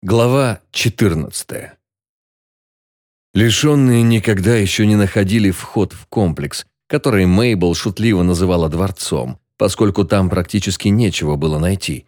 Глава 14 Лишенные никогда еще не находили вход в комплекс, который Мейбл шутливо называла дворцом, поскольку там практически нечего было найти.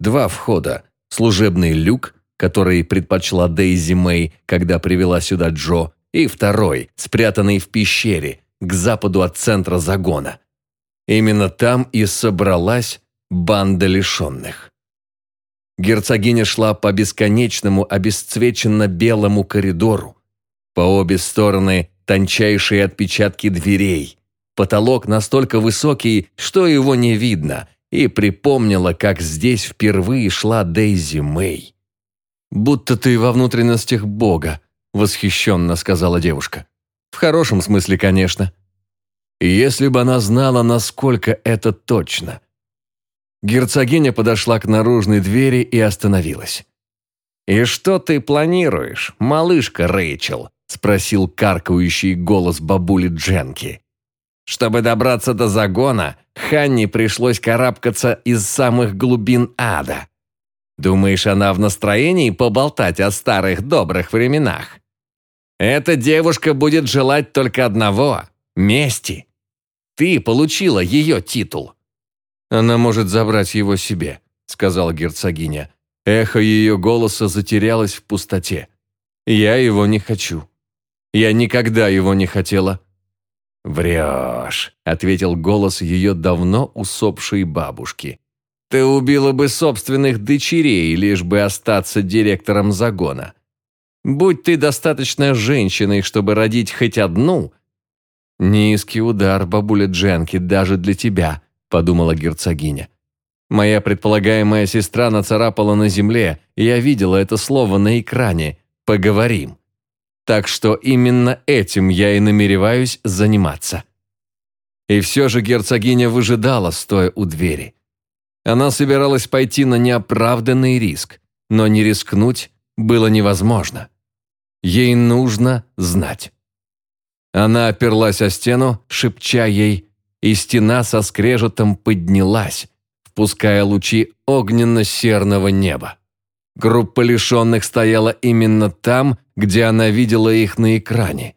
Два входа – служебный люк, который предпочла Дейзи Мэй, когда привела сюда Джо, и второй, спрятанный в пещере, к западу от центра загона. Именно там и собралась банда лишенных. Герцогиня шла по бесконечному обесцвеченно-белому коридору. По обе стороны тончайшие отпечатки дверей. Потолок настолько высокий, что его не видно, и припомнила, как здесь впервые шла Дейзи Мэй. «Будто ты во внутренностях Бога», – восхищенно сказала девушка. «В хорошем смысле, конечно». Если бы она знала, насколько это точно – Герцогиня подошла к наружной двери и остановилась. «И что ты планируешь, малышка Рэйчел?» – спросил каркающий голос бабули Дженки. Чтобы добраться до загона, Ханни пришлось карабкаться из самых глубин ада. Думаешь, она в настроении поболтать о старых добрых временах? Эта девушка будет желать только одного – мести. Ты получила ее титул. «Она может забрать его себе», — сказала герцогиня. Эхо ее голоса затерялось в пустоте. «Я его не хочу. Я никогда его не хотела». «Врешь», — ответил голос ее давно усопшей бабушки. «Ты убила бы собственных дочерей, лишь бы остаться директором загона. Будь ты достаточно женщиной, чтобы родить хоть одну...» «Низкий удар, бабуля Дженки, даже для тебя», подумала герцогиня. Моя предполагаемая сестра нацарапала на земле, и я видела это слово на экране «поговорим». Так что именно этим я и намереваюсь заниматься. И все же герцогиня выжидала, стоя у двери. Она собиралась пойти на неоправданный риск, но не рискнуть было невозможно. Ей нужно знать. Она оперлась о стену, шепча ей и стена со скрежетом поднялась, впуская лучи огненно-серного неба. Группа лишенных стояла именно там, где она видела их на экране.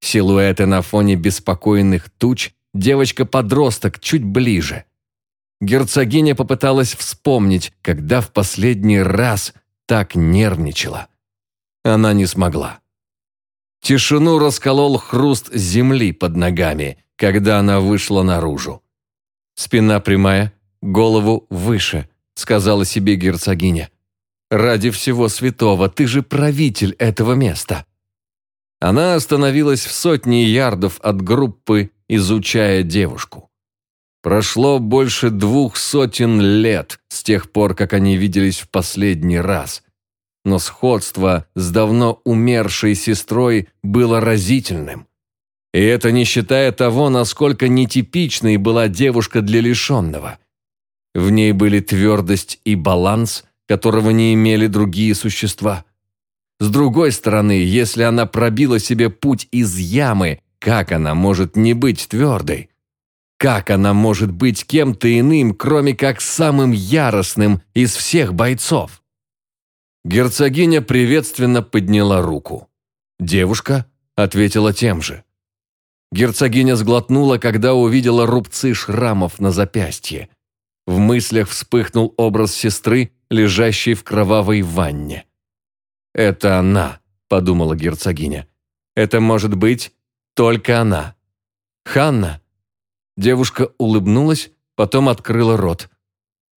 Силуэты на фоне беспокойных туч, девочка-подросток чуть ближе. Герцогиня попыталась вспомнить, когда в последний раз так нервничала. Она не смогла. Тишину расколол хруст земли под ногами, когда она вышла наружу. «Спина прямая, голову выше», — сказала себе герцогиня. «Ради всего святого, ты же правитель этого места». Она остановилась в сотне ярдов от группы, изучая девушку. Прошло больше двух сотен лет с тех пор, как они виделись в последний раз. Но сходство с давно умершей сестрой было разительным. И это не считая того, насколько нетипичной была девушка для лишенного. В ней были твердость и баланс, которого не имели другие существа. С другой стороны, если она пробила себе путь из ямы, как она может не быть твердой? Как она может быть кем-то иным, кроме как самым яростным из всех бойцов? Герцогиня приветственно подняла руку. Девушка ответила тем же. Герцогиня сглотнула, когда увидела рубцы шрамов на запястье. В мыслях вспыхнул образ сестры, лежащей в кровавой ванне. «Это она», – подумала герцогиня. «Это может быть только она». «Ханна?» Девушка улыбнулась, потом открыла рот.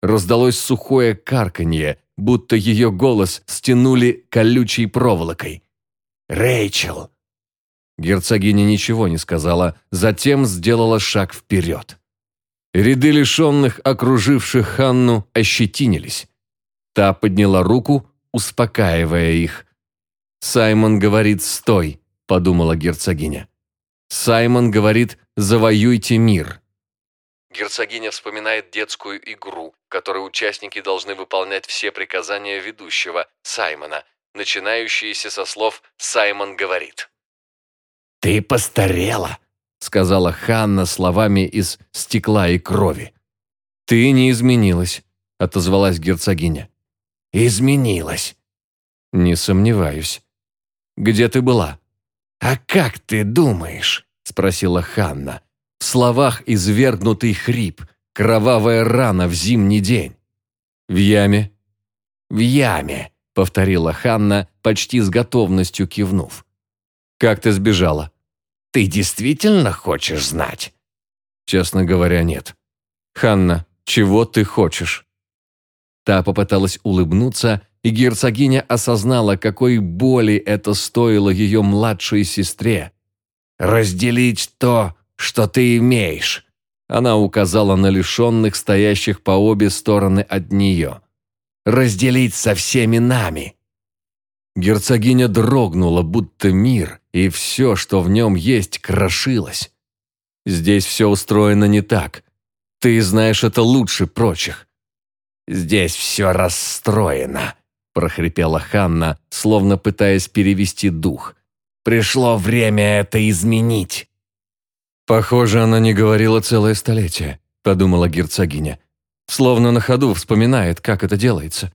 Раздалось сухое карканье, будто ее голос стянули колючей проволокой. «Рэйчел!» Герцогиня ничего не сказала, затем сделала шаг вперед. Ряды лишенных, окруживших Ханну, ощетинились. Та подняла руку, успокаивая их. «Саймон говорит, стой», – подумала герцогиня. «Саймон говорит, завоюйте мир». Герцогиня вспоминает детскую игру, в которой участники должны выполнять все приказания ведущего, Саймона, начинающиеся со слов «Саймон говорит». «Ты постарела», — сказала Ханна словами из стекла и крови. «Ты не изменилась», — отозвалась герцогиня. «Изменилась», «Не сомневаюсь. Где ты была?» «А как ты думаешь?» – спросила Ханна. Словах извергнутый хрип, кровавая рана в зимний день. «В яме?» «В яме», – повторила Ханна, почти с готовностью кивнув. «Как ты сбежала?» «Ты действительно хочешь знать?» «Честно говоря, нет». «Ханна, чего ты хочешь?» Та попыталась улыбнуться, и герцогиня осознала, какой боли это стоило ее младшей сестре. «Разделить то, что ты имеешь», она указала на лишенных, стоящих по обе стороны от нее. «Разделить со всеми нами». Герцогиня дрогнула, будто мир, и все, что в нем есть, крошилось. Здесь все устроено не так. Ты знаешь это лучше прочих. «Здесь все расстроено», прохрипела Ханна, словно пытаясь перевести дух. «Пришло время это изменить». «Похоже, она не говорила целое столетие», – подумала герцогиня. Словно на ходу вспоминает, как это делается.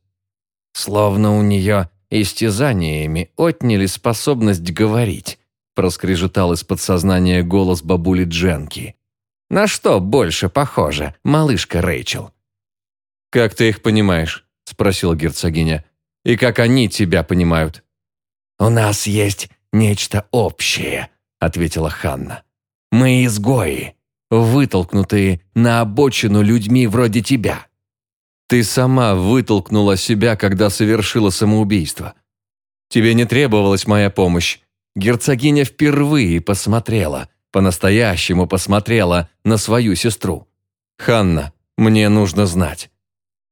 Словно у нее истязаниями отняли способность говорить, проскрежетал из подсознания голос бабули Дженки. «На что больше похоже, малышка Рэйчел?» «Как ты их понимаешь?» – спросила герцогиня и как они тебя понимают». «У нас есть нечто общее», — ответила Ханна. «Мы изгои, вытолкнутые на обочину людьми вроде тебя». «Ты сама вытолкнула себя, когда совершила самоубийство. Тебе не требовалась моя помощь. Герцогиня впервые посмотрела, по-настоящему посмотрела на свою сестру. Ханна, мне нужно знать.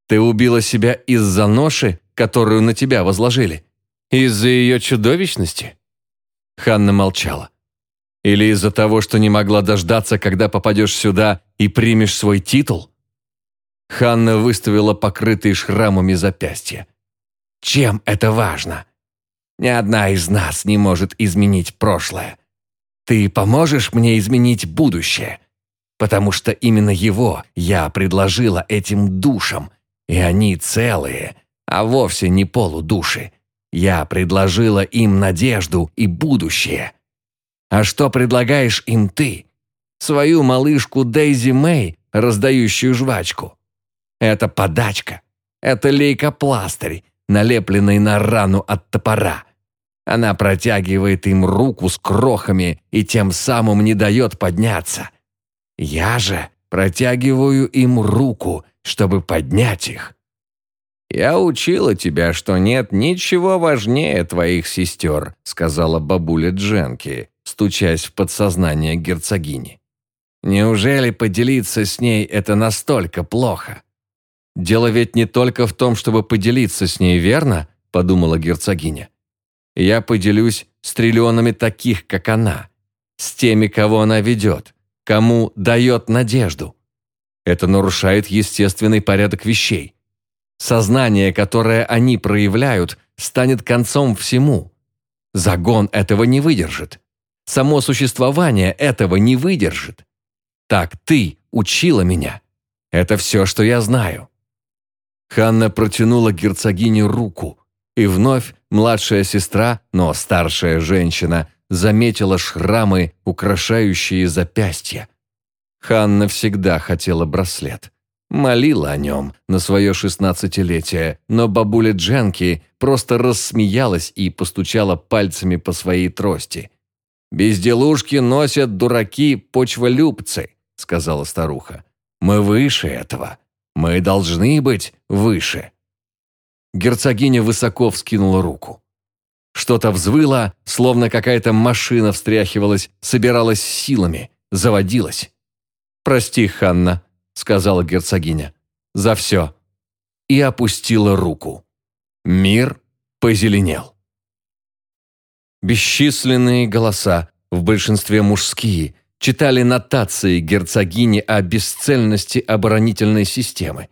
Ты убила себя из-за ноши которую на тебя возложили? Из-за ее чудовищности?» Ханна молчала. «Или из-за того, что не могла дождаться, когда попадешь сюда и примешь свой титул?» Ханна выставила покрытые шрамами запястья. «Чем это важно? Ни одна из нас не может изменить прошлое. Ты поможешь мне изменить будущее, потому что именно его я предложила этим душам, и они целые, а вовсе не полудуши. Я предложила им надежду и будущее. А что предлагаешь им ты? Свою малышку Дейзи Мэй, раздающую жвачку. Это подачка. Это лейкопластырь, налепленный на рану от топора. Она протягивает им руку с крохами и тем самым не дает подняться. Я же протягиваю им руку, чтобы поднять их. «Я учила тебя, что нет ничего важнее твоих сестер», сказала бабуля Дженки, стучась в подсознание герцогини. «Неужели поделиться с ней это настолько плохо?» «Дело ведь не только в том, чтобы поделиться с ней, верно?» – подумала герцогиня. «Я поделюсь с триллионами таких, как она, с теми, кого она ведет, кому дает надежду. Это нарушает естественный порядок вещей. Сознание, которое они проявляют, станет концом всему. Загон этого не выдержит. Само существование этого не выдержит. Так ты учила меня. Это все, что я знаю». Ханна протянула герцогине руку, и вновь младшая сестра, но старшая женщина, заметила шрамы, украшающие запястья. Ханна всегда хотела браслет. Молила о нем на свое шестнадцатилетие, но бабуля Дженки просто рассмеялась и постучала пальцами по своей трости. «Безделушки носят дураки-почволюбцы», — сказала старуха. «Мы выше этого. Мы должны быть выше». Герцогиня высоко вскинула руку. Что-то взвыло, словно какая-то машина встряхивалась, собиралась силами, заводилась. «Прости, Ханна», сказала герцогиня. «За все». И опустила руку. Мир позеленел. Бесчисленные голоса, в большинстве мужские, читали нотации герцогини о бесцельности оборонительной системы.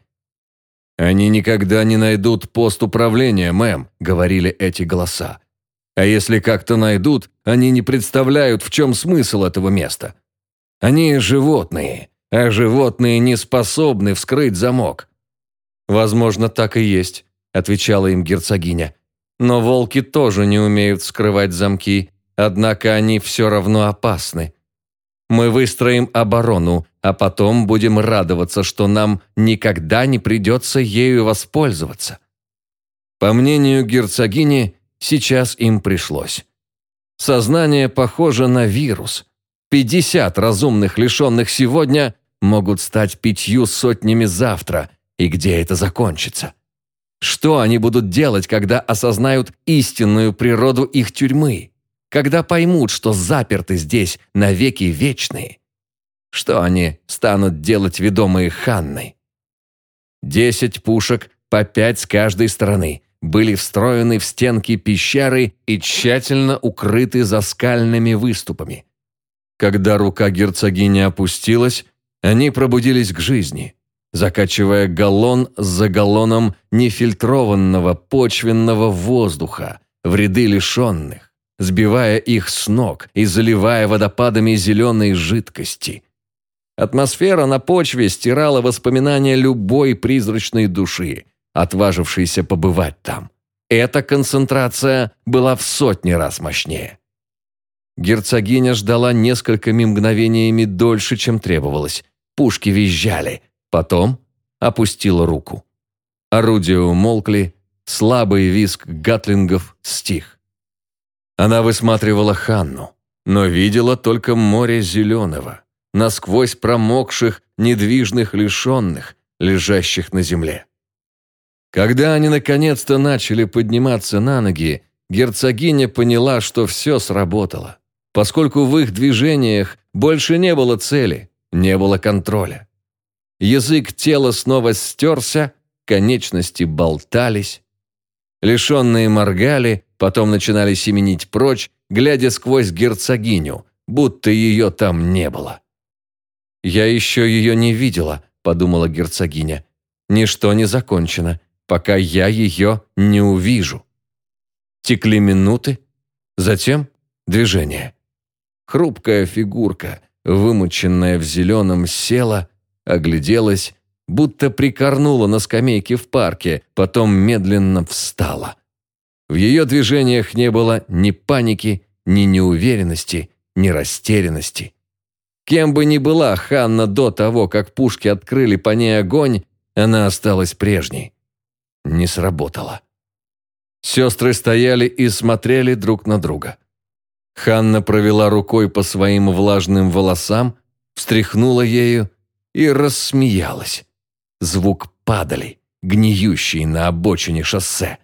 «Они никогда не найдут пост управления, мэм», — говорили эти голоса. «А если как-то найдут, они не представляют, в чем смысл этого места. Они животные, а животные не способны вскрыть замок». «Возможно, так и есть», – отвечала им герцогиня. Но волки тоже не умеют скрывать замки, однако они все равно опасны. Мы выстроим оборону, а потом будем радоваться, что нам никогда не придется ею воспользоваться. По мнению герцогини, сейчас им пришлось. Сознание похоже на вирус. 50 разумных, лишенных сегодня, могут стать пятью сотнями завтра. И где это закончится? Что они будут делать, когда осознают истинную природу их тюрьмы? Когда поймут, что заперты здесь навеки вечные? Что они станут делать ведомые Ханной? Десять пушек, по пять с каждой стороны, были встроены в стенки пещеры и тщательно укрыты за скальными выступами. Когда рука герцогини опустилась, они пробудились к жизни, закачивая галлон за галлоном нефильтрованного почвенного воздуха в ряды лишенных, сбивая их с ног и заливая водопадами зеленой жидкости. Атмосфера на почве стирала воспоминания любой призрачной души – отважившийся побывать там. Эта концентрация была в сотни раз мощнее. Герцогиня ждала несколькими мгновениями дольше, чем требовалось. Пушки визжали. Потом опустила руку. Орудия умолкли, слабый визг гатлингов стих. Она высматривала Ханну, но видела только море зеленого, насквозь промокших, недвижных лишенных, лежащих на земле. Когда они наконец-то начали подниматься на ноги, герцогиня поняла, что все сработало, поскольку в их движениях больше не было цели, не было контроля. Язык тела снова стерся, конечности болтались. Лишенные моргали, потом начинали семенить прочь, глядя сквозь герцогиню, будто ее там не было. «Я еще ее не видела», – подумала герцогиня. «Ничто не закончено пока я ее не увижу. Текли минуты, затем движение. Хрупкая фигурка, вымученная в зеленом, села, огляделась, будто прикорнула на скамейке в парке, потом медленно встала. В ее движениях не было ни паники, ни неуверенности, ни растерянности. Кем бы ни была Ханна до того, как пушки открыли по ней огонь, она осталась прежней не сработало. Сестры стояли и смотрели друг на друга. Ханна провела рукой по своим влажным волосам, встряхнула ею и рассмеялась. Звук падали, гниющий на обочине шоссе.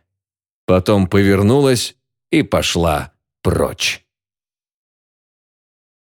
Потом повернулась и пошла прочь.